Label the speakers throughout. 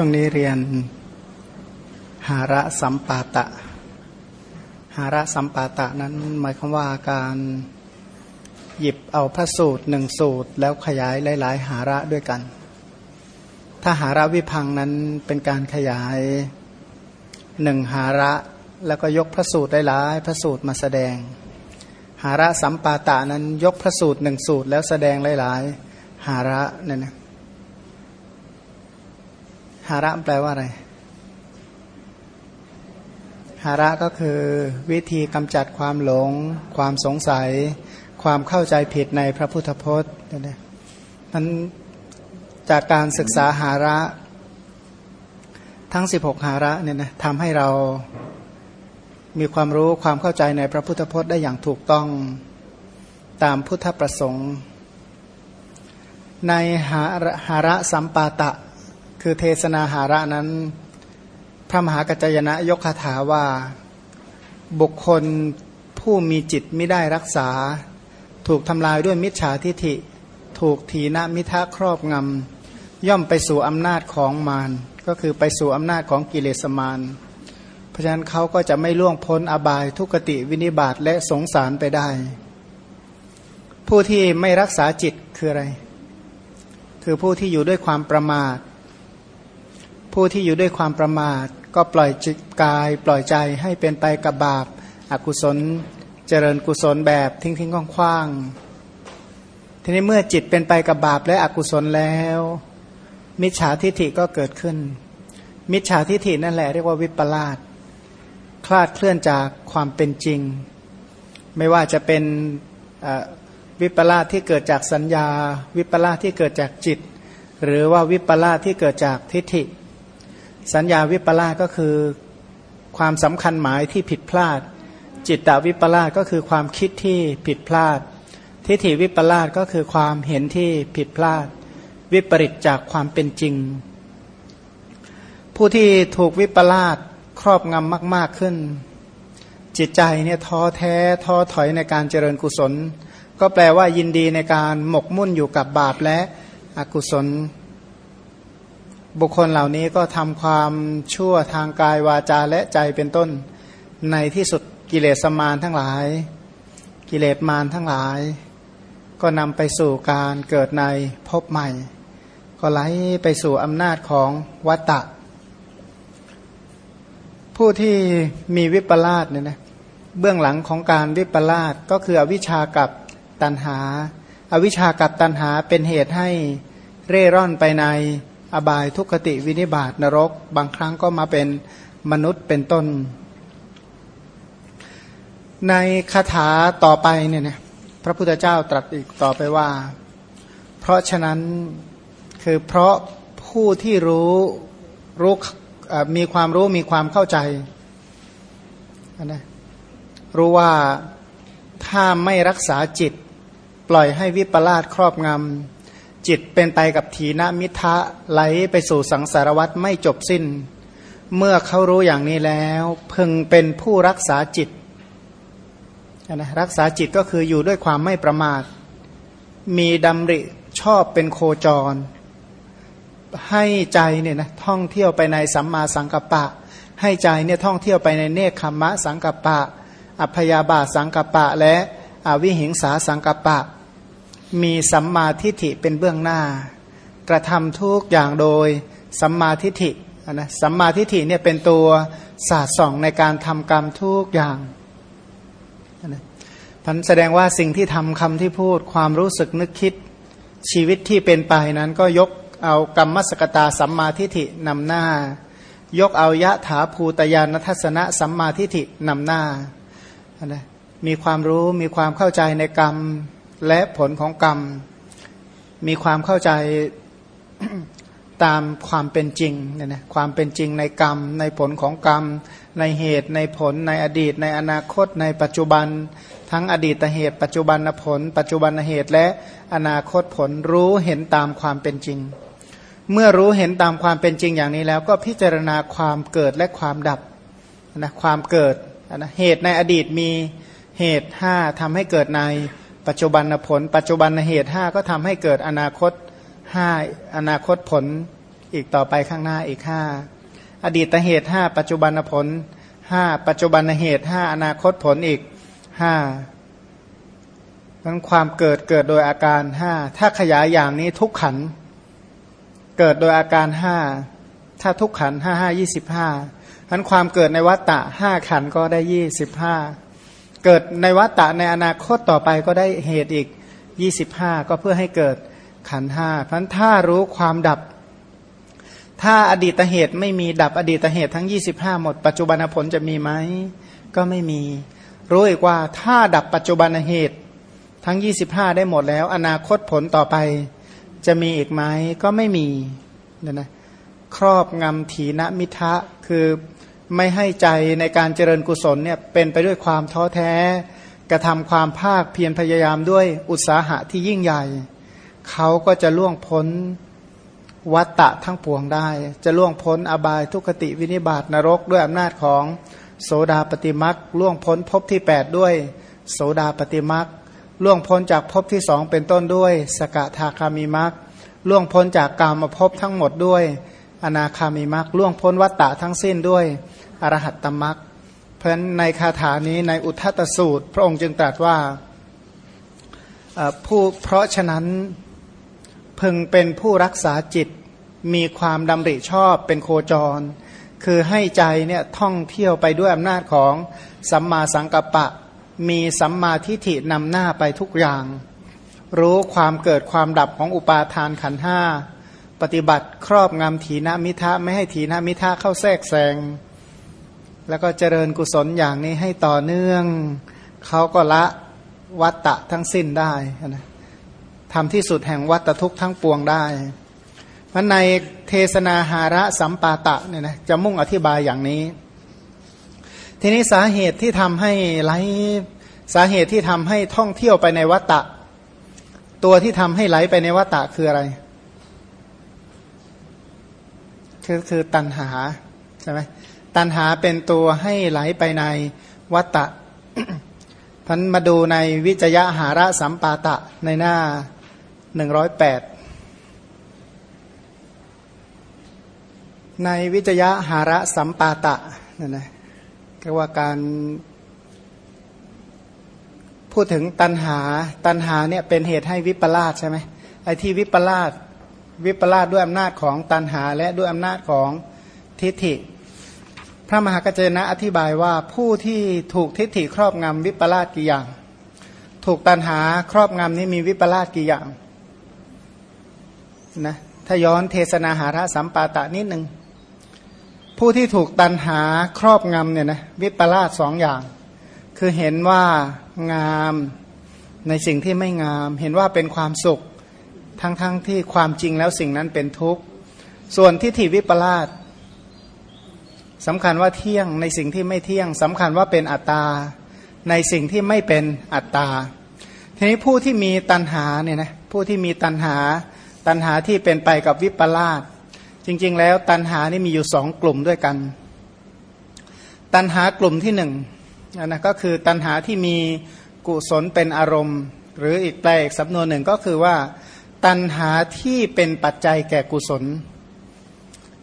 Speaker 1: ช่วงนี้เรียนหาระสัมปาตะ หาระสัมปาตะนั้นหมายความว่าการหยิบเอาพระสูตรหนึ่งสูตร แล้วขยายหลาย ๆ หาระด้วยกัน ถ้าหาระวิพังนั้นเป็นการขยายหนึ่งหาระแล้วก็ยกพระสูตรหลายๆพระสูตรมาแสดง หาระสัมปาตะนั้นยกพระสูตรหนึ่งสูตรแล้วแสดงหลาย ๆ หาระเนี่ยนะ หาระแปลว่าอะไร หาระก็คือ วิธีกำจัดความหลง ความสงสัย ความเข้าใจผิดในพระพุทธพจน์นะนั้นจากการศึกษาหาระทั้ง 16 หาระเนี่ยนะทำให้เรามีความรู้ความเข้าใจในพระพุทธพจน์ได้อย่างถูกต้องตามพุทธประสงค์ ในหาหาระสัมปาตะ คือเทศนาหาระนั้น พระมหากัจจยนะยกคาถาว่าบุคคลผู้มีจิตไม่ได้รักษา ถูกทำลายด้วยมิจฉาทิฐิ ถูกทีนมิทะครอบงำย่อมไปสู่อำนาจของมารก็คือไปสู่อำนาจของกิเลสมารเพราะฉะนั้นเขาก็จะไม่ล่วงพ้นอบายทุกติวินิบาตและสงสารไปได้ ผู้ที่ไม่รักษาจิตคืออะไร คือผู้ที่อยู่ด้วยความประมาท ผู้ที่อยู่ด้วยความประมาท ก็ปล่อยจิตกาย ปล่อยใจให้เป็นไปกับบาปอากุศล เจริญกุศลแบบทิ้งทิ้งคว้างๆทีนี้เมื่อจิตเป็นไปกับบาปและอกุศลแล้ว มิจฉาทิฐิก็เกิดขึ้น มิจฉาทิฐินั่นแหละเรียกว่าวิปลาสคลาดเคลื่อนจากความเป็นจริง ไม่ว่าจะเป็นวิปลาสที่เกิดจากสัญญา วิปลาสที่เกิดจากจิต หรือว่าวิปลาสที่เกิดจากทิฏฐิ สัญญาวิปลาสก็คือความสำคัญหมายที่ผิดพลาด จิตตวิปลาสก็คือความคิดที่ผิดพลาด ทิฏฐิวิปลาสก็คือความเห็นที่ผิดพลาด วิปริตจากความเป็นจริง ผู้ที่ถูกวิปลาสครอบงำมาก ๆขึ้น จิตใจเนี่ยท้อแท้ท้อถอยในการเจริญกุศล ก็แปลว่ายินดีในการหมกมุ่นอยู่กับบาปและอกุศล บุคคลเหล่านี้ก็ทำความชั่วทางกายวาจาและใจเป็นต้น ในที่สุดกิเลสมารทั้งหลาย กิเลสมารทั้งหลาย ก็นำไปสู่การเกิดในภพใหม่ ก็ไหลไปสู่อำนาจของวัตตะ ผู้ที่มีวิปลาสเนี่ยนะเบื้องหลังของการวิปลาสก็คืออวิชากับตันหาอาวิชากับตันหาเป็นเหตุให้เร่ร่อนไปใน อบายทุกขติวินิบาตนรก บางครั้งก็มาเป็นมนุษย์เป็นต้น ในคาถาต่อไปเนี่ยนะพระพุทธเจ้าตรัสอีกต่อไปว่า เพราะฉะนั้นคือเพราะผู้ที่รู้รู้มีความรู้มีความเข้าใจนะรู้ว่าถ้าไม่รักษาจิต ปล่อยให้วิปลาสครอบงำ จิตเป็นไปกับทีนมิทะไหลไปสู่สังสารวัตไม่จบสิ้น เมื่อเขารู้อย่างนี้แล้ว พึงเป็นผู้รักษาจิตนะรักษาจิตก็คืออยู่ด้วยความไม่ประมาท มีดำริชอบเป็นโคจร ให้ใจเนี่ยนะท่องเที่ยวไปในสัมมาสังกัปปะ ให้ใจเนี่ยท่องเที่ยวไปในเนคขมะสังกัปปะ อัพยาบาสังกัปปะและอวิหิงสาสังกัปปะ มีสัมมาทิฏฐิเป็นเบื้องหน้า กระทำทุกอย่างโดยสัมมาทิฏฐินะสัมมาทิฏฐิเนี่ยเป็นตัวศาสตร์ส่องในการทำกรรมทุกอย่างนะพันแสดงว่าสิ่งที่ทำคำที่พูดความรู้สึกนึกคิดชีวิตที่เป็นไปนั้นก็ยกเอากรรมสกตาสัมมาทิฏฐินำหน้า ยกเอายะถาภูตยานทัศนะสัมมาทิฏฐินำหน้านะมีความรู้มีความเข้าใจในกรรม และผลของกรรม มีความเข้าใจตามความเป็นจริงเนี่ยนะความเป็นจริงในกรรม ในผลของกรรม ในเหตุในผลในอดีต ในอนาคต ในปัจจุบัน ทั้งอดีตเหตุ ปัจจุบันผล ปัจจุบันเหตุและอนาคตผลรู้เห็นตามความเป็นจริง เมื่อรู้เห็นตามความเป็นจริงอย่างนี้แล้วก็พิจารณาความเกิดและความดับนะความเกิดนะเหตุในอดีตมีเหตุห้าทำให้เกิดใน ปัจจุบันผล ปัจจุบันเหตุห้าก็ทำให้เกิดอนาคตห้าอนาคตผลอีกต่อไปข้างหน้าอีกห้าอดีตเหตุห้าปัจจุบันผลห้าปัจจุบันเหตุห้าอนาคตผลอีกห้านั้นความเกิดเกิดโดยอาการห้าถ้าขยายอย่างนี้ทุกขันเกิดโดยอาการห้าถ้าทุกขันห้าห้ายี่สิบห้านั้นความเกิดในวัตตะห้าขันก็ได้ยี่สิบห้า เกิดในวัตตะในอนาคตต่อไปก็ได้เหตุอีกยี่สิบห้าก็เพื่อให้เกิดขันห้าพันถ้ารู้ความดับ ถ้าอดีตเหตุไม่มีดับอดีตเหตุทั้ง 25 หมด ปัจจุบันผลจะมีไหมก็ไม่มี รู้อีกว่าถ้าดับปัจจุบันเหตุทั้ง 25 ได้หมดแล้ว อนาคตผลต่อไป จะมีอีกไหมก็ไม่มีเนี่ยนะครอบงำถีนมิทะคือ ไม่ให้ใจในการเจริญกุศลเนี่ยเป็นไปด้วยความท้อแท้ กระทำความภาคเพียรพยายามด้วยอุตสาหะที่ยิ่งใหญ่ เขาก็จะล่วงพ้นวัตตะทั้งปวงได้ จะล่วงพ้นอบายทุกติวินิบาตนรกด้วยอำนาจของโสดาปฏิมักล่วงพ้นภพที่ 8 ด้วย โสดาปฏิมักล่วงพ้นจากภพที่สองเป็นต้นด้วย สกทาคามิมักล่วงพ้นจากกามาภพทั้งหมดด้วย อนาคามิมักล่วงพ้นวัตตะทั้งสิ้นด้วย อรหัตตมักเพราะฉะนั้นในคาถานี้ในอุทธตสูตร พระองค์จึงตรัสว่าผู้เพราะฉะนั้นพึงเป็นผู้รักษาจิตมีความดำริชอบเป็นโคจร คือให้ใจเนี่ยท่องเที่ยวไปด้วยอำนาจของสัมมาสังกัปปะ มีสัมมาทิฏฐินำหน้าไปทุกอย่าง รู้ความเกิดความดับของอุปาทานขันห้าปฏิบัติครอบงำถีนมิทะไม่ให้ถีนมิทะเข้าแทรกแซง แล้วก็เจริญกุศลอย่างนี้ให้ต่อเนื่อง เขาก็ละวัตตะทั้งสิ้นได้นะทำที่สุดแห่งวัตทุกข์ทั้งปวงได้มันในเทศนาหาระสัมปาตะเนี่ยนะจะมุ่งอธิบายอย่างนี้ ทีนี้สาเหตุที่ทำให้ไหลสาเหตุที่ทำให้ท่องเที่ยวไปในวัตตะ ตัวที่ทำให้ไหลไปในวัตตะคืออะไร คือคือตัณหา ช่ไหมตัณหาเป็นตัวให้ไหลไปในวัตตะท่านมาดูในวิจยะหาระสัมปาตะในหน้าหนึ่งร้อยแปดในวิจยะหาระสัมปาตะนั่นนะก็ว่าการพูดถึงตัณหาตัณหาเนี่ยเป็นเหตุให้วิปลาสใช่ไหมไอ้ที่วิปลาสวิปลาสด้วยอำนาจของตัณหาและด้วยอำนาจของทิฏฐิ พระมหากัจเจนะอธิบายว่าผู้ที่ถูกทิฏฐิครอบงำวิปลาสกี่อย่าง ถูกตัณหาครอบงำนี้มีวิปลาสกี่อย่างนะถ้าย้อนเทศนาหาระสัมปาตะนิดหนึ่งผู้ที่ถูกตันหาครอบงำเนี่ยนะวิปลาสสองอย่าง คือเห็นว่างามในสิ่งที่ไม่งาม เห็นว่าเป็นความสุขทั้งๆทที่ความจริงแล้วสิ่งนั้นเป็นทุกข์ ส่วนทิฏฐิวิปลาส สำคัญว่าเที่ยงในสิ่งที่ไม่เที่ยงสำคัญว่าเป็นอัตตา ในสิ่งที่ไม่เป็นอัตตา ทีนี้ผู้ที่มีตันหาเนี่ยนะผู้ที่มีตันหา ตันหาที่เป็นไปกับวิปลาสจริง ๆ แล้วตันหานี่มีอยู่สองกลุ่มด้วยกัน ตันหากลุ่มที่หนึ่งนะก็คือตันหาที่มีกุศลเป็นอารมณ์ หรืออีกแปลอีกสำนวนหนึ่งก็คือว่า ตันหาที่เป็นปัจจัยแก่กุศล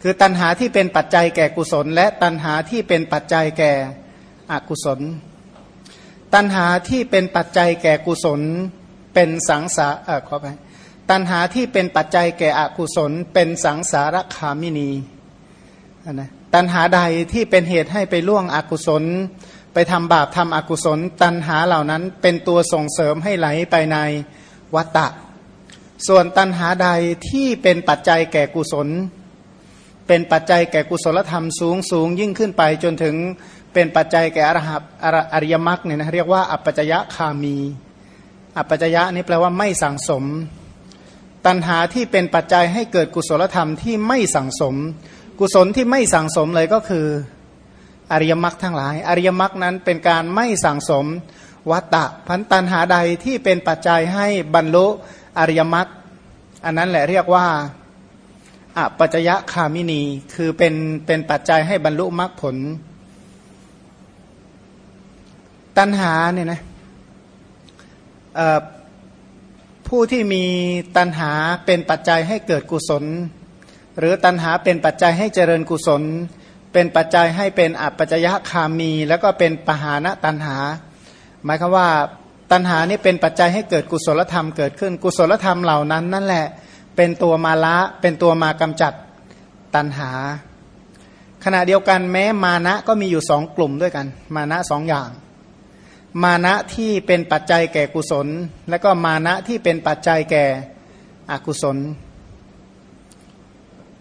Speaker 1: คือตันหาที่เป็นปัจจัยแก่กุศล และตันหาที่เป็นปัจจัยแก่อกุศล ตันหาที่เป็นปัจจัยแก่กุศล เป็นสังสารเออขอไปตัณหาที่เป็นปัจจัยแก่อกุศล เป็นสังสารคามินีนะตัณหาใดที่เป็นเหตุให้ไปล่วงอกุศล ไปทำบาปทำอกุศล ตัณหาเหล่านั้นเป็นตัวส่งเสริมให้ไหลไปในวัตตะ ส่วนตัณหาใดที่เป็นปัจจัยแก่กุศล เป็นปัจจัยแก่กุศลธรรมสูงสูงยิ่งขึ้นไปจนถึงเป็นปัจจัยแก่อรหับอริยมรรคเนี่ยนะเรียกว่าอัปปจยะคามี อัปปจยะนี่แปลว่าไม่สังสม ตัณหาที่เป็นปัจจัยให้เกิดกุศลธรรมที่ไม่สั่งสม กุศลที่ไม่สั่งสมเลยก็คืออริยมรรคทั้งหลาย อริยมรรคนั้นเป็นการไม่สั่งสมวัตตะพันตัณหาใดที่เป็นปัจจัยให้บรรลุอริยมรรคอันนั้นแหละเรียกว่า อปัจยะคามินี คือเป็นเป็นปัจจัยให้บรรลุมรรคผล ตัณหาเนี่ยนะผู้ที่มีตัณหาเป็นปัจจัยให้เกิดกุศล หรือตัณหาเป็นปัจจัยให้เจริญกุศล เป็นปัจจัยให้เป็นอัปปัจจยคามี แล้วก็เป็นปหานะตัณหา หมายความว่าตัณหานี่เป็นปัจจัยให้เกิดกุศลธรรมเกิดขึ้นกุศลธรรมเหล่านั้นนั่นแหละ เป็นตัวมาละเป็นตัวมากำจัดตัณหา ขณะเดียวกันแม้มานะก็มีอยู่สองกลุ่มด้วยกัน มานะสองอย่าง มานะที่เป็นปัจจัยแก่กุศล และก็มานะที่เป็นปัจจัยแก่อกุศล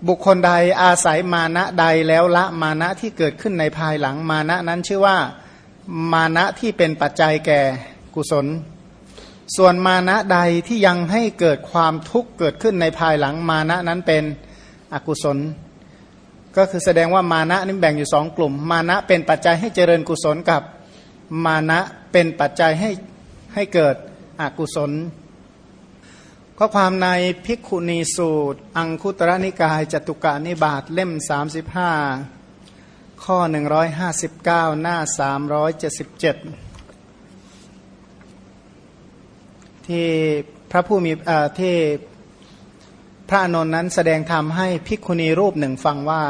Speaker 1: บุคคลใดอาศัยมานะใดแล้วละมานะที่เกิดขึ้นในภายหลังมานะนั้นชื่อว่ามานะที่เป็นปัจจัยแก่กุศล ส่วนมานะใดที่ยังให้เกิดความทุกข์เกิดขึ้นในภายหลังมานะนั้นเป็นอกุศล ก็คือแสดงว่ามานะนี่แบ่งอยู่สองกลุ่ม มานะเป็นปัจจัยให้เจริญกุศลกับมานะเป็นปัจจัยให้ให้เกิดอกุศล ข้อความในภิกขุณีสูตร อังคุตระนิกายจตุกานิบาตเล่ม 35 ข้อ 159 หน้า 377 ที่พระผู้มีที่พระอนนท์นั้นแสดงธรรมให้ภิกขุณีรูปหนึ่งฟังว่า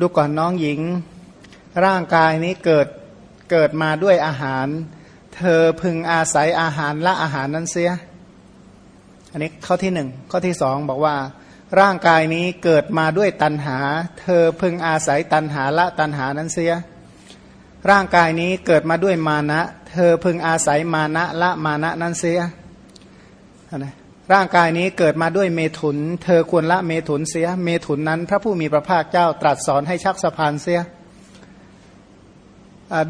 Speaker 1: ดูก่อนน้องหญิง ร่างกายนี้เกิดเกิดมาด้วยอาหาร เธอพึงอาศัยอาหารละอาหารนั้นเสีย อันนี้ข้อที่หนึ่งข้อที่สองบอกว่า ร่างกายนี้เกิดมาด้วยตัณหา เธอพึงอาศัยตัณหาละตัณหานั้นเสีย ร่างกายนี้เกิดมาด้วยมานะ เธอพึงอาศัยมานะละมานะนั้นเสียนะร่างกายนี้เกิดมาด้วยเมถุน เธอควรละเมถุนเสีย เมถุนนั้นพระผู้มีพระภาคเจ้าตรัสสอนให้ชักสะพานเสีย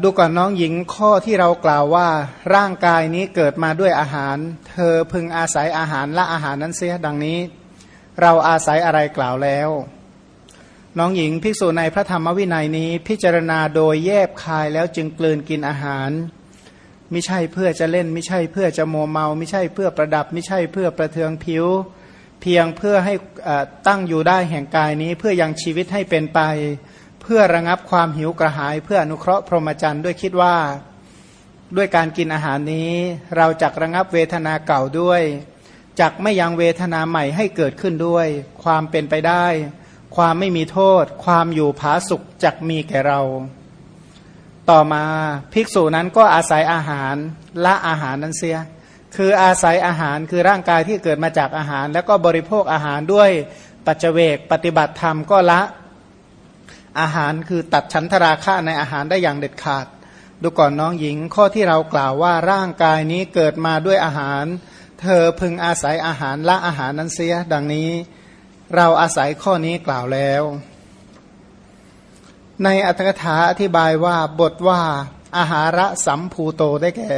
Speaker 1: ดูก่อนน้องหญิงข้อที่เรากล่าวว่า ร่างกายนี้เกิดมาด้วยอาหาร เธอพึงอาศัยอาหารละอาหารนั้นเสียดังนี้ เราอาศัยอะไรกล่าวแล้ว น้องหญิงภิกษุในพระธรรมวินัยนี้พิจารณาโดยแยบคายแล้วจึงกลืนกินอาหาร ไม่ใช่เพื่อจะเล่น ไม่ใช่เพื่อจะโมเมา ไม่ใช่เพื่อประดับ ไม่ใช่เพื่อประเทืองผิว เพียงเพื่อให้ตั้งอยู่ได้แห่งกายนี้ เพื่อยังชีวิตให้เป็นไป เพื่อระงับความหิวกระหาย เพื่ออนุเคราะห์พรหมจรรย์ด้วยคิดว่า ด้วยการกินอาหารนี้ เราจักระงับเวทนาเก่าด้วยจักไม่ยังเวทนาใหม่ให้เกิดขึ้นด้วย ความเป็นไปได้ ความไม่มีโทษ ความอยู่ผาสุขจักมีแก่เรา ต่อมาภิกษุนั้นก็อาศัยอาหารละอาหารนั้นเสีย คืออาศัยอาหารคือร่างกายที่เกิดมาจากอาหาร แล้วก็บริโภคอาหารด้วยปัจเจกปฏิบัติธรรมก็ละอาหารคือตัดชั้นทราคะในอาหารได้อย่างเด็ดขาด ดูก่อนน้องหญิงข้อที่เรากล่าวว่าร่างกายนี้เกิดมาด้วยอาหาร เธอพึงอาศัยอาหารละอาหารนั้นเสีย ดังนี้ เราอาศัยข้อนี้กล่าวแล้ว ในอัตถกถาอธิบายว่าบทว่าอาหาระสัมภูโตได้แก่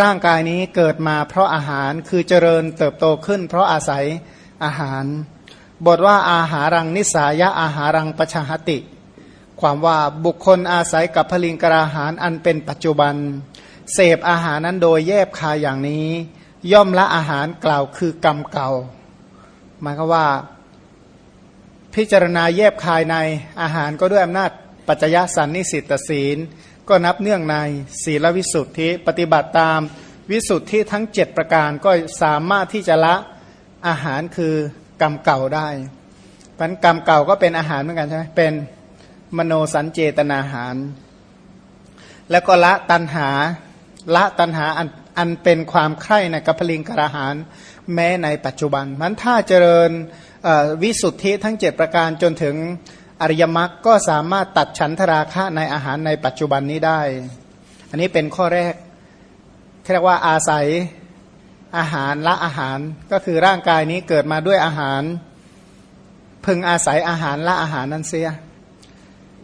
Speaker 1: ร่างกายนี้เกิดมาเพราะอาหารคือเจริญเติบโตขึ้น เพราะอาศัยอาหาร บทว่าอาหารังนิสายะอาหารังปชหติ ความว่าบุคคลอาศัยกับพลิงกราหารอันเป็นปัจจุบัน เสพอาหารนั้นโดยแยบคายอย่างนี้ ย่อมละอาหารกล่าวคือกรรมเก่าหมายก็ว่า พิจารณาแยบคายในอาหารก็ด้วยอำนาจ ปัจจยสันนิสิตศีล ก็นับเนื่องในศีลวิสุทธิปฏิบัติตามวิสุทธิทั้ง 7 ประการก็สามารถที่จะละอาหารคือกรรมเก่าได้พันกรรมเก่าก็เป็นอาหารเหมือนกันใช่ไหมเป็นมโนสัญเจตนาหาร แล้วก็ละตันหาละตันหาอันอันเป็นความใคร่ในกัพลิงกระหารแม้ในปัจจุบันมันถ้าเจริญวิสุทธิทั้ง 7 ประการจนถึง อริยมรรคก็สามารถตัดฉันทราคะในอาหารในปัจจุบันนี้ได้ อันนี้เป็นข้อแรกเรียกว่าอาศัยอาหารละอาหารก็คือร่างกายนี้เกิดมาด้วยอาหาร พึงอาศัยอาหารละอาหารนั้นเสีย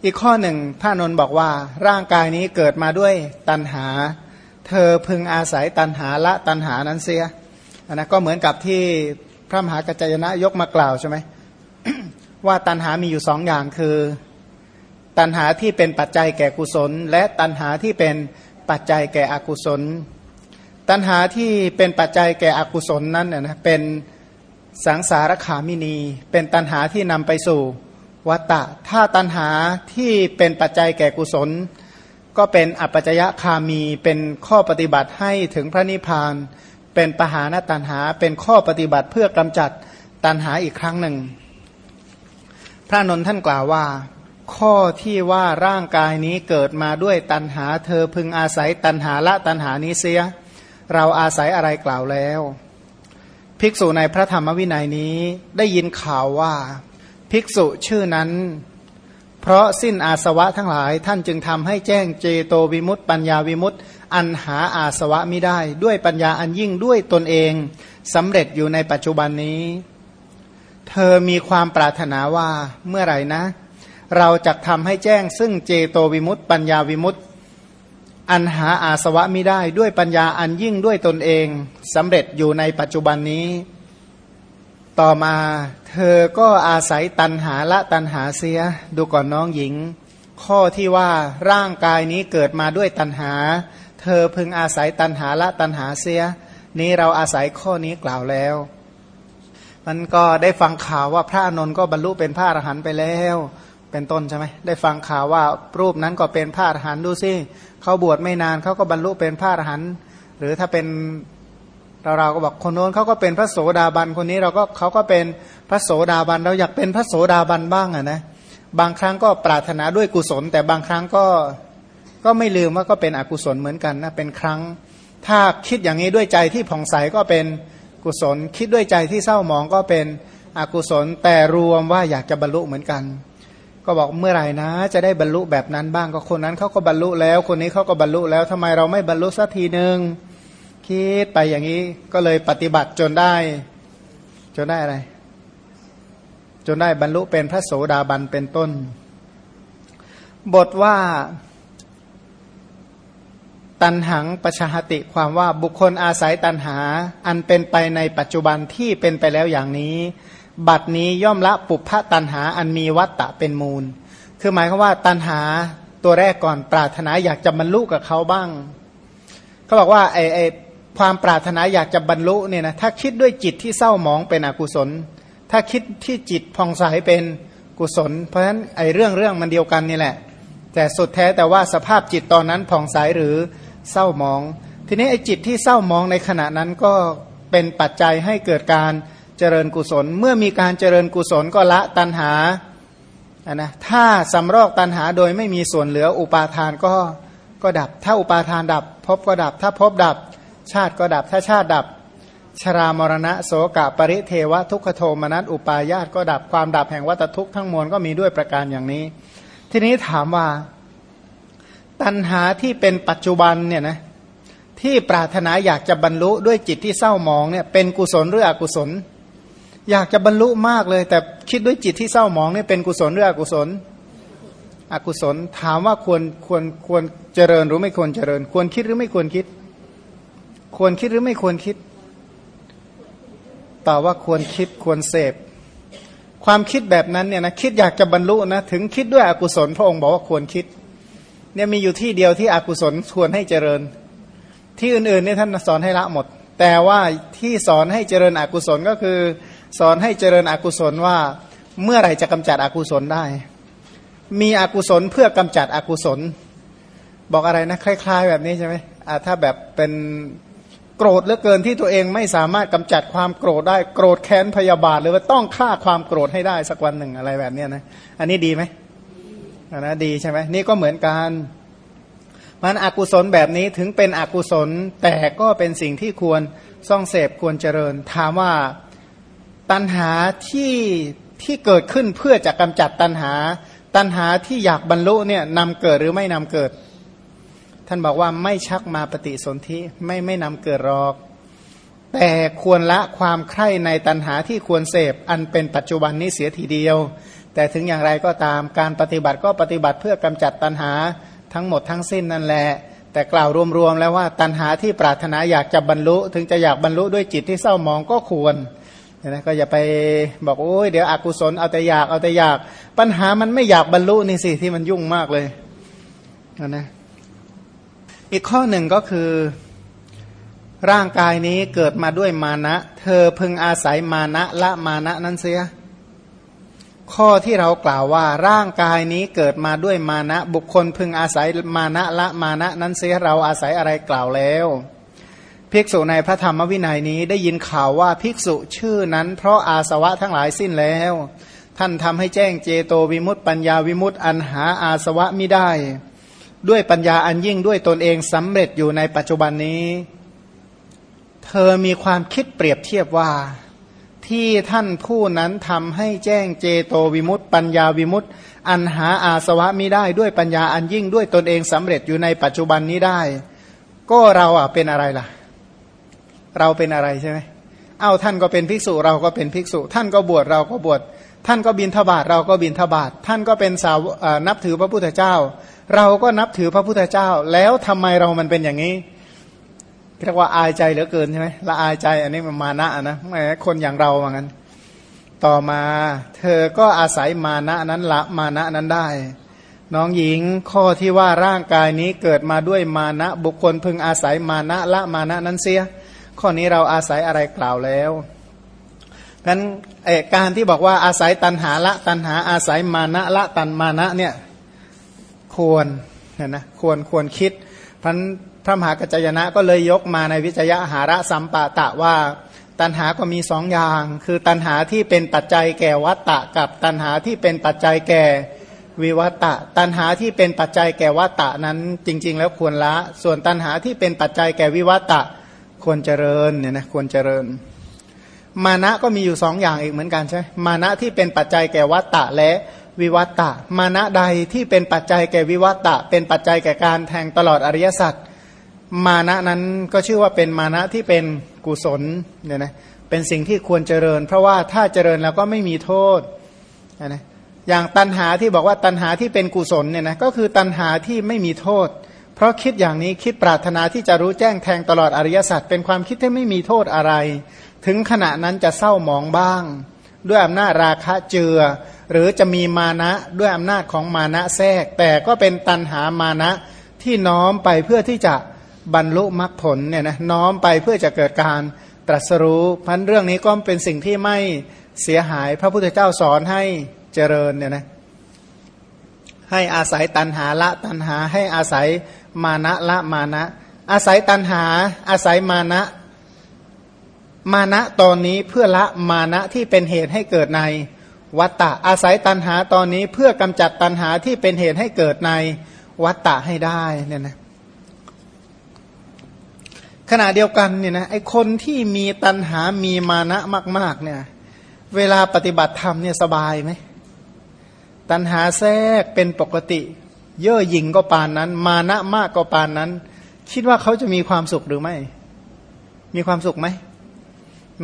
Speaker 1: อีกข้อหนึ่งพระนนท์บอกว่าร่างกายนี้เกิดมาด้วยตัณหา เธอพึงอาศัยตัณหาละตัณหานั้นเสียอันนั้นก็เหมือนกับที่พระมหากัจจยนะยกมากล่าวใช่ไหม ว่าตัณหามีอยู่สองอย่างคือ ตัณหาที่เป็นปัจจัยแก่กุศล และตัณหาที่เป็นปัจจัยแก่อกุศล ตัณหาที่เป็นปัจจัยแก่อกุศลนั้นนะเป็นสังสารขามินี เป็นตัณหาที่นำไปสู่วัตตะ ถ้าตัณหาที่เป็นปัจจัยแก่กุศล ก็เป็นอัปจยคามีเป็นข้อปฏิบัติให้ถึงพระนิพพาน เป็นปหานตัณหาเป็นข้อปฏิบัติเพื่อกำจัดตัณหาอีกครั้งหนึ่ง พระนนท์ท่านกล่าวว่า ข้อที่ว่าร่างกายนี้เกิดมาด้วยตันหา เธอพึงอาศัยตันหาละตันหานี้เสีย เราอาศัยอะไรกล่าวแล้ว ภิกษุในพระธรรมวินัยนี้ได้ยินข่าวว่า ภิกษุชื่อนั้น เพราะสิ้นอาสวะทั้งหลายท่านจึงทำให้แจ้งเจโตวิมุตต์ปัญญาวิมุตต์อันหาอาสวะไม่ได้ ด้วยปัญญาอันยิ่งด้วยตนเองสำเร็จอยู่ในปัจจุบันนี้ เธอมีความปรารถนาว่าเมื่อไหร่นะ เราจะทำให้แจ้งซึ่งเจโตวิมุตต์ปัญญาวิมุตต์อันหาอาสวะไม่ได้ด้วยปัญญาอันยิ่งด้วยตนเองสำเร็จอยู่ในปัจจุบันนี้ ต่อมาเธอก็อาศัยตันหาละตันหาเสีย ดูก่อนน้องหญิง ข้อที่ว่าร่างกายนี้เกิดมาด้วยตันหา เธอพึงอาศัยตันหาละตันหาเสีย นี้เราอาศัยข้อนี้กล่าวแล้ว มันก็ได้ฟังข่าวว่าพระอานนท์ก็บรรลุเป็นพระอรหันต์ไปแล้ว เป็นต้นใช่ไหมได้ฟังข่าวว่ารูปนั้นก็เป็นพระอรหันต์ดูสิเขาบวชไม่นานเขาก็บรรลุเป็นพระอรหันต์หรือถ้าเป็นเราเราก็บอกคนโน้นเขาก็เป็นพระโสดาบันคนนี้เราก็เขาก็เป็นพระโสดาบันเราอยากเป็นพระโสดาบันบ้างอะนะบางครั้งก็ปรารถนาด้วยกุศล แต่บางครั้งก็ก็ไม่ลืมว่าก็เป็นอกุศลเหมือนกันนะเป็นครั้ง ถ้าคิดอย่างนี้ด้วยใจที่ผ่องใสก็เป็น กุศลคิดด้วยใจที่เศร้าหมองก็เป็นอกุศลแต่รวมว่าอยากจะบรรลุเหมือนกัน ก็บอกเมื่อไหร่นะ จะได้บรรลุแบบนั้นบ้างก็คนนั้นเขาก็บรรลุแล้ว คนนี้เขาก็บรรลุแล้วทำไมเราไม่บรรลุสักทีหนึ่งคิดไปอย่างนี้ก็เลยปฏิบัติจนได้ จนได้อะไร จนได้บรรลุเป็นพระโสดาบันเป็นต้น บทว่า ตันหังประชาติความว่าบุคคลอาศัยตันหา อันเป็นไปในปัจจุบันที่เป็นไปแล้วอย่างนี้ บัดนี้ย่อมละปุพพะตันหาอันมีวัตตะเป็นมูล คือหมายความว่าตันหาตัวแรกก่อนปรารถนาอยากจะบรรลุกับเขาบ้างเขาบอกว่าไอไอความปรารถนาอยากจะบรรลุเนี่ยนะถ้าคิดด้วยจิตที่เศร้าหมองเป็นอกุศล ถ้าคิดที่จิตผ่องใสเป็นกุศล เพราะฉะนั้นไอเรื่องเรื่องมันเดียวกันนี่แหละ แต่สุดแท้แต่ว่าสภาพจิตตอนนั้นผ่องใสหรือ เศร้ามอง ทีนี้ไอ้จิตที่เศร้ามองในขณะนั้นก็เป็นปัจจัยให้เกิดการเจริญกุศล เมื่อมีการเจริญกุศลก็ละตัณหาอะนะถ้าสำรอกตัณหาโดยไม่มีส่วนเหลืออุปาทานก็ก็ดับ ถ้าอุปาทานดับพบก็ดับ ถ้าพบดับ ชาติก็ดับ ถ้าชาติดับ ชรามรณะโสกะปริเทวะทุกขโทมนัสอุปายาตก็ดับความดับแห่งวัตทุกข์ทั้งมวลก็มีด้วยประการอย่างนี้ ทีนี้ถามว่า ตัณหาที่เป็นปัจจุบันเนี่ยนะที่ปรารถนาอยากจะบรรลุด้วยจิตที่เศร้าหมองเนี่ยเป็นกุศลหรืออกุศล อยากจะบรรลุมากเลย แต่คิดด้วยจิตที่เศร้าหมองเนี่ยเป็นกุศลหรืออกุศล อกุศลถามว่าควรควรควรเจริญหรือไม่ควรเจริญ ควรคิดหรือไม่ควรคิด ควรคิดหรือไม่ควรคิดตอบว่าควรคิดควรเสพ ความคิดแบบนั้นเนี่ยนะคิดอยากจะบรรลุนะถึงคิดด้วยอกุศลพระองค์บอกว่าควรคิด เนี่ยมีอยู่ที่เดียวที่อกุศลควรให้เจริญ ที่อื่นๆเนี่ยท่านสอนให้ละหมด แต่ว่าที่สอนให้เจริญอกุศลก็คือ สอนให้เจริญอกุศลว่าเมื่อไหร่จะกำจัดอกุศลได้ มีอกุศลเพื่อกำจัดอกุศล บอกอะไรนะคล้าย ๆ แบบนี้ใช่ไหมถ้าแบบเป็นโกรธเหลือเกินที่ตัวเองไม่สามารถกำจัดความโกรธได้โกรธแค้นพยาบาทหรือว่าต้องฆ่าความโกรธให้ได้สักวันหนึ่งอะไรแบบนี้นะอันนี้ดีไหม นะดีใช่ไหมนี่ก็เหมือนกันมันอกุศลแบบนี้ถึงเป็นอกุศลแต่ก็เป็นสิ่งที่ควรซ่องเสพควรเจริญ ถามว่าตัณหาที่ที่เกิดขึ้นเพื่อจะกำจัดตัณหา ตัณหาที่อยากบรรลุเนี่ยนำเกิดหรือไม่นำเกิด ท่านบอกว่าไม่ชักมาปฏิสนธิไม่ไม่นำเกิดหรอก แต่ควรละความใคร่ในตัณหาที่ควรเสพอันเป็นปัจจุบันนี้เสียทีเดียว แต่ถึงอย่างไรก็ตามการปฏิบัติก็ปฏิบัติเพื่อกำจัดตัณหาทั้งหมดทั้งสิ้นนั่นแหละ แต่กล่าวรวมๆแล้วว่าตัณหาที่ปรารถนาอยากจะบรรลุ ถึงจะอยากบรรลุด้วยจิตที่เศร้ามองก็ควรนะก็อย่าไปบอกโอ้ยเดี๋ยวอกุศลเอาแต่อยากเอาแต่อยาก ปัญหามันไม่อยากบรรลุนี่สิที่มันยุ่งมากเลยนะอีกข้อหนึ่งก็คือ ร่างกายนี้เกิดมาด้วยมานะ เธอพึงอาศัยมานะละมานะนั้นเสีย ข้อที่เรากล่าวว่าร่างกายนี้เกิดมาด้วยมานะ บุคคลพึงอาศัยมานะละมานะนั้นเสียเราอาศัยอะไรกล่าวแล้ว ภิกษุในพระธรรมวินัยนี้ได้ยินข่าวว่าภิกษุชื่อนั้น เพราะอาสวะทั้งหลายสิ้นแล้ว ท่านทำให้แจ้งเจโตวิมุตติปัญญาวิมุตติอันหาอาสวะไม่ได้ ด้วยปัญญาอันยิ่งด้วยตนเองสำเร็จอยู่ในปัจจุบันนี้ เธอมีความคิดเปรียบเทียบว่า ที่ท่านผู้นั้นทำให้แจ้งเจโตวิมุตติปัญญาวิมุตติอันหาอาสวะมิได้ด้วยปัญญาอันยิ่งด้วยตนเองสำเร็จอยู่ในปัจจุบันนี้ได้ ก็เราอะเป็นอะไรล่ะ เราเป็นอะไรใช่ไหมเอ้าท่านก็เป็นภิกษุเราก็เป็นภิกษุ ท่านก็บวชเราก็บวชท่านก็บินทบาทเราก็บินทบาทท่านก็เป็นสาวนับถือพระพุทธเจ้า เราก็นับถือพระพุทธเจ้า แล้วทำไมเรามันเป็นอย่างนี้ เรียกว่าอายใจเหลือเกินใช่ไหมละอายใจ อันนี้มันมานะนะแหมคนอย่างเราเหมือนกันต่อมาเธอก็อาศัยมานะนั้นละมานะนั้นได้ น้องหญิงข้อที่ว่าร่างกายนี้เกิดมาด้วยมานะบุคคลพึงอาศัยมานะละมานะนั้นเสีย ข้อนี้เราอาศัยอะไรกล่าวแล้วนั้นการที่บอกว่าอาศัยตันหาละตันหาอาศัยมานะละตันมานะเนี่ยควรนี่ยนะควรควรคิดพัน พระมหากัจจยนะก็เลยยกมาในวิจยะหาระสัมปะตะว่า ตัณหาก็มีสองอย่าง คือตัณหาที่เป็นปัจจัยแก่วัตตะกับตัณหาที่เป็นปัจจัยแก่วิวัตตะตัณหาที่เป็นปัจจัยแก่วัตตะนั้นจริง ๆ แล้วควรละ ส่วนตัณหาที่เป็นปัจจัยแก่วิวัตตะควรเจริญเนี่ยนะควรเจริญ มานะก็มีอยู่สองอย่างอีกเหมือนกันใช่มานะที่เป็นปัจจัยแก่วัตตะและวิวัตตะ มานะใดที่เป็นปัจจัยแก่วิวัตตะ เป็นปัจจัยแก่การแทงตลอดอริยสัจ มานะนั้นก็ชื่อว่าเป็นมานะที่เป็นกุศลเนี่ยนะเป็นสิ่งที่ควรเจริญ เพราะว่าถ้าเจริญแล้วก็ไม่มีโทษนะอย่างตัณหาที่บอกว่าตัณหาที่เป็นกุศลเนี่ยนะก็คือตัณหาที่ไม่มีโทษ เพราะคิดอย่างนี้คิดปรารถนาที่จะรู้แจ้งแทงตลอดอริยสัจเป็นความคิดที่ไม่มีโทษอะไร ถึงขณะนั้นจะเศร้าหมองบ้าง ด้วยอำนาจราคะเจือ หรือจะมีมานะด้วยอำนาจของมานะแทรก แต่ก็เป็นตัณหามานะที่น้อมไปเพื่อที่จะ บรรลุมรรคผลเนี่ยนะน้อมไปเพื่อจะเกิดการตรัสรู้พันเรื่องนี้ก็เป็นสิ่งที่ไม่เสียหายพระพุทธเจ้าสอนให้เจริญเนี่ยนะให้อาศัยตันหาละตันหาให้อาศัยมานะละมานะ อาศัยตันหาอาศัยมานะ มานะตอนนี้เพื่อละมานะที่เป็นเหตุให้เกิดในวัตตะอาศัยตันหาตอนนี้เพื่อกำจัดตันหาที่เป็นเหตุให้เกิดในวัตตะให้ได้เนี่ยนะ ขณะเดียวกันเนี่ยนะไอคนที่มีตัณหามีมานะมาก ๆ เนี่ย เวลาปฏิบัติธรรมเนี่ยสบายไหมตัณหาแทรกเป็นปกติ เย่อหยิ่งก็ปานนั้น มานะมากก็ปานนั้น คิดว่าเขาจะมีความสุขหรือไม่ มีความสุขไหม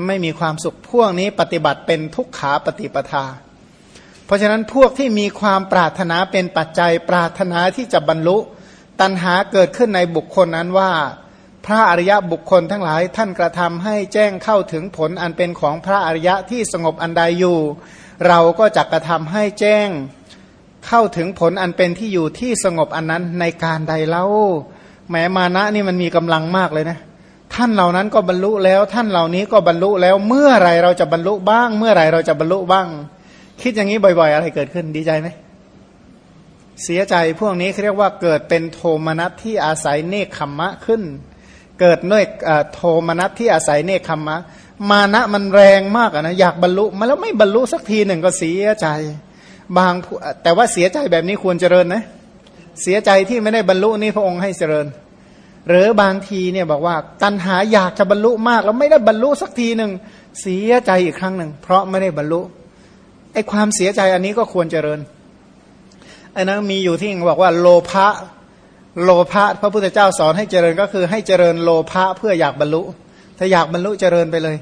Speaker 1: ไม่มีความสุขพวกนี้ปฏิบัติเป็นทุกขาปฏิปทา เพราะฉะนั้นพวกที่มีความปรารถนาเป็นปัจจัยปรารถนาที่จะบรรลุ ตัณหาเกิดขึ้นในบุคคลนั้นว่า พระอริยะบุคคลทั้งหลายท่านกระทำให้แจ้งเข้าถึงผลอันเป็นของพระอริยะที่สงบอันใดอยู่ เราก็จะกระทำให้แจ้งเข้าถึงผลอันเป็นที่อยู่ที่สงบอันนั้นในการใดเล่าแม้มานะนี่มันมีกำลังมากเลยนะท่านเหล่านั้นก็บรรลุแล้ว ท่านเหล่านี้ก็บรรลุแล้วเมื่อไรเราจะบรรลุบ้าง เมื่อไรเราจะบรรลุบ้าง คิดอย่างนี้บ่อย ๆ อะไรเกิดขึ้นดีใจไหมเสียใจพวกนี้เขาเรียกว่าเกิดเป็นโทมนัสที่อาศัยเนคขมมะขึ้น เกิดด้วยโทมนัสที่อาศัยเนคขมมะ มานะมันแรงมากนะอยากบรรลุมาแล้วไม่บรรลุสักทีหนึ่งก็เสียใจ บางแต่ว่าเสียใจแบบนี้ควรเจริญนะ เสียใจที่ไม่ได้บรรลุนี่พระองค์ให้เจริญ หรือบางทีเนี่ยบอกว่าตัณหาอยากจะบรรลุมาก แล้วไม่ได้บรรลุสักทีหนึ่งเสียใจอีกครั้งหนึ่งเพราะไม่ได้บรรลุไอ้ความเสียใจอันนี้ก็ควรเจริญไอ้นั้นมีอยู่ที่บอกว่าโลภะ โลภะพระพุทธเจ้าสอนให้เจริญก็คือให้เจริญโลภะเพื่ออยากบรรลุ ถ้าอยากบรรลุเจริญไปเลย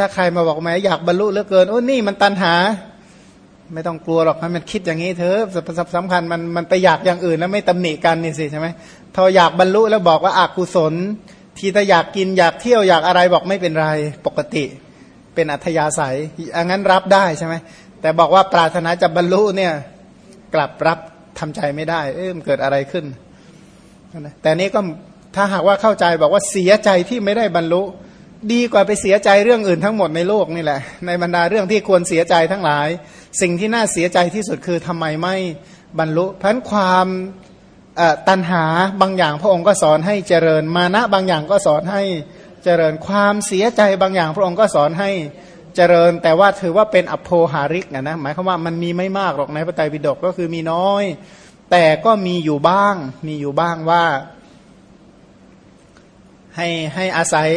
Speaker 1: ถ้าใครมาบอกแม่อยากบรรลุเหลือเกินโอ้นี่มันตันหา ไม่ต้องกลัวหรอกมันคิดอย่างนี้เถอะสำคัญมันมันไปอยากอย่างอื่นแล้วไม่ตำหนิกันนี่สิใช่ไหมพออยากบรรลุแล้วบอกว่าอากุศล ทีถ้าอยากกินอยากเที่ยวอยากอะไรบอกไม่เป็นไรปกติ เป็นอัธยาศัยอังั้นรับได้ใช่ไหมแต่บอกว่าปรารถนาจะบรรลุเนี่ยกลับรับทำใจไม่ได้ เอ๊ะมันเกิดอะไรขึ้น แต่นี้ก็ถ้าหากว่าเข้าใจบอกว่าเสียใจที่ไม่ได้บรรลุ ดีกว่าไปเสียใจเรื่องอื่นทั้งหมดในโลกนี่แหละ ในบรรดาเรื่องที่ควรเสียใจทั้งหลาย สิ่งที่น่าเสียใจที่สุดคือทำไมไม่บรรลุเพราะความตัณหาบางอย่างพระองค์ก็สอนให้เจริญ มานะบางอย่างก็สอนให้เจริญความเสียใจบางอย่างพระองค์ก็สอนให้เจริญ แต่ว่าถือว่าเป็นอภโภหาริกนะนะหมายความว่ามันมีไม่มากหรอกในพระไตรปิฎกก็คือมีน้อย แต่ก็มีอยู่บ้าง มีอยู่บ้างว่า ให้ให้อาศัย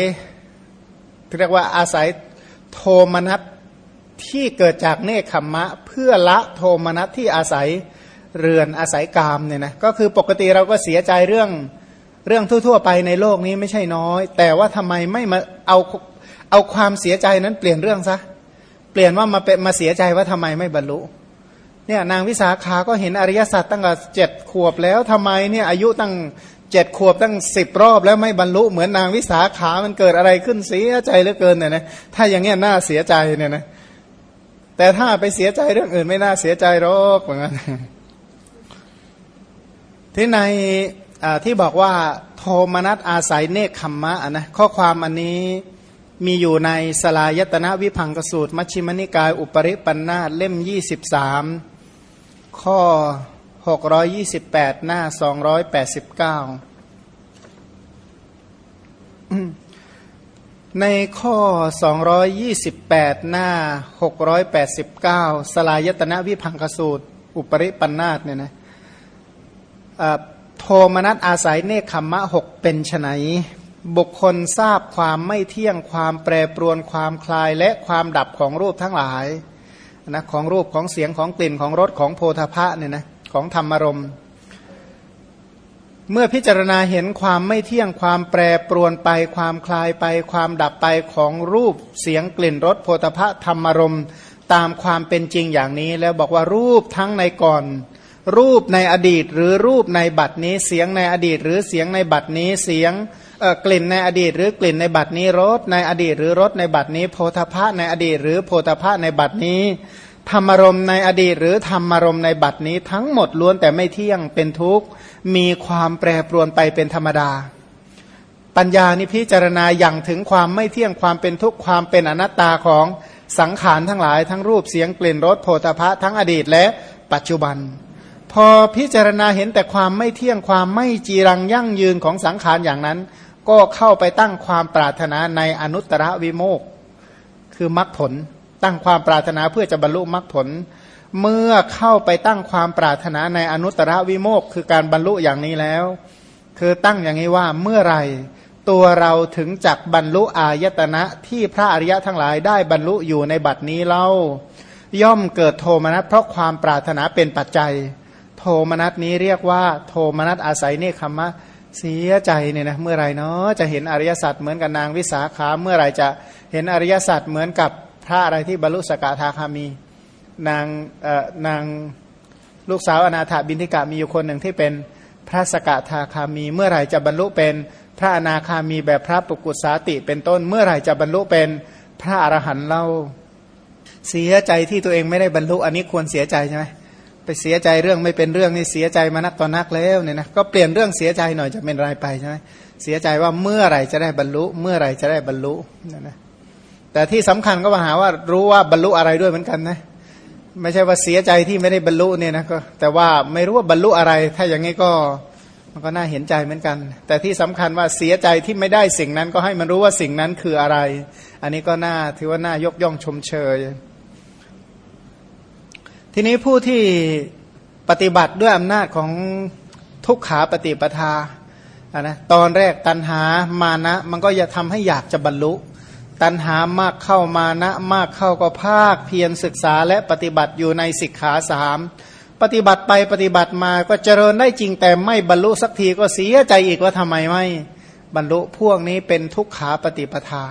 Speaker 1: เรียกว่าอาศัยโทมนัสที่เกิดจากเนคขมมะ เพื่อละโทมนัสที่อาศัยเรือนอาศัยกามเนี่ยนะก็คือปกติเราก็เสียใจเรื่องเรื่องทั่ว ๆ ไปในโลกนี้ไม่ใช่น้อย แต่ว่าทำไมไม่มาเอาเอาความเสียใจนั้นเปลี่ยนเรื่องซะเปลี่ยนว่ามาเป็นมาเสียใจว่าทำไมไม่บรรลุ เนี่ยนางวิสาขาก็เห็นอริยสัจตั้งแต่เจ็ดขวบแล้วทำไมเนี่ยอายุตั้งเจ็ดขวบตั้งสิบรอบแล้วไม่บรรลุเหมือนนางวิสาขามันเกิดอะไรขึ้นเสียใจเหลือเกินเนี่ยนะถ้าอย่างเงี้ยน่าเสียใจเนี่ยนะแต่ถ้าไปเสียใจเรื่องอื่นไม่น่าเสียใจหรอกเหมือนกันที่ในที่บอกว่าโทมนัสอาศัยเนคขมมะนะข้อความอันนี้มีอยู่ในสลายตนะวิพังกสูตร มัชฌิมนิกาย อุปริปันธาเล่ม 23 ข้อ 628 หน้า 289 ในข้อ 228 หน้า 689 สลายตนะวิพังกสูตร อุปริปันธาเนี่ยนะโทมนัสอาศัยเนคขมมะหกเป็นไฉนบุคคลทราบความไม่เที่ยงความแปรปรวนความคลายและความดับของรูปทั้งหลาย นะของรูปของเสียงของกลิ่นของรสของโพธาภะเนี่ยนะของธรรมารมเมื่อพิจารณาเห็นความไม่เที่ยงความแปรปรวนไป ความคลายไป ความดับไปของรูปเสียงกลิ่นรสโพธาภะธรรมารมตามความเป็นจริงอย่างนี้ แล้วบอกว่ารูปทั้งในก่อน รูปในอดีตหรือรูปในบัดนี้ เสียงในอดีต หรือเสียงในบัดนี้เสียง กลิ่นในอดีต หรือกลิ่นในบัดนี้รสในอดีต หรือรสในบัดนี้ โพธพะในอดีต หรือโพธพะในบัดนี้ธรรมรมในอดีต หรือธรรมรมในบัดนี้ทั้งหมดล้วนแต่ไม่เที่ยงเป็นทุกข์มีความแปรปรวนไปเป็นธรรมดา ปัญญานิพิจารณาอย่างถึงความไม่เที่ยงความเป็นทุกข์ความเป็นอนัตตาของสังขารทั้งหลายทั้งรูปเสียงกลิ่นรสโพธพะทั้งอดีตและปัจจุบัน พอพิจารณาเห็นแต่ความไม่เที่ยงความไม่จีรังยั่งยืนของสังขารอย่างนั้น ก็เข้าไปตั้งความปรารถนาในอนุตตรวิโมกคือมรรคผล ตั้งความปรารถนาเพื่อจะบรรลุมรรคผล เมื่อเข้าไปตั้งความปรารถนาในอนุตตรวิโมกคือการบรรลุอย่างนี้แล้ว คือตั้งอย่างนี้ว่าเมื่อไรตัวเราถึงจักบรรลุอายตนะที่พระอริยะทั้งหลายได้บรรลุอยู่ในบัดนี้เล่าย่อมเกิดโทมนัสเพราะความปรารถนาเป็นปัจจัย โทมนัสนี้เรียกว่า โทมนัสอาศัยเนคขมะ เสียใจเนี่ยนะเมื่อไรเนาะจะเห็นอริยสัจเหมือนกับนางวิสาขาเมื่อไรจะเห็นอริยสัจเหมือนกับพระอะไรที่บรรลุสกทาคามี นางเอ่อนางลูกสาวอนาถบินทิกามีอยู่คนหนึ่งที่เป็นพระสกทาคามี เมื่อไรจะบรรลุเป็นพระอนาคามีแบบพระปุกุสาติเป็นต้น เมื่อไรจะบรรลุเป็นพระอรหันต์เล่าเสียใจที่ตัวเองไม่ได้บรรลุอันนี้ควรเสียใจใช่ไหม ไปเสียใจเรื่องไม่เป็นเรื่องนี่เสียใจมานักต่อนักแล้วเนี่ยนะก็เปลี่ยนเรื่องเสียใจหน่อยจะเป็นไรไปใช่ไหมเสียใจว่าเมื่อไหร่จะได้บรรลุ เมื่อไหร่จะได้บรรลุนะนะแต่ที่สำคัญก็มาหาว่ารู้ว่าบรรลุอะไรด้วยเหมือนกันนะไม่ใช่ว่าเสียใจที่ไม่ได้บรรลุเนี่ยนะก็แต่ว่าไม่รู้ว่าบรรลุอะไร ถ้าอย่างนี้ก็มันก็น่าเห็นใจเหมือนกัน แต่ที่สำคัญว่าเสียใจที่ไม่ได้สิ่งนั้นก็ให้มันรู้ว่าสิ่งนั้นคืออะไร อันนี้ก็น่าถือว่าน่ายกย่องชมเชย ทีนี้ผู้ที่ปฏิบัติด้วยอำนาจของทุกขาปฏิปทาะนะตอนแรกตัณหามานะ มันก็จะทำให้อยากจะบรรลุ ตัณหามากเข้ามานะมากเข้าก็ภาคเพียรศึกษาและปฏิบัติอยู่ในสิกขาสามปฏิบัติไปปฏิบัติมาก็เจริญได้จริงแต่ไม่บรรลุสักทีก็เสียใจอีกว่าทำไมไม่บรรลุพวกนี้เป็นทุกขาปฏิปทา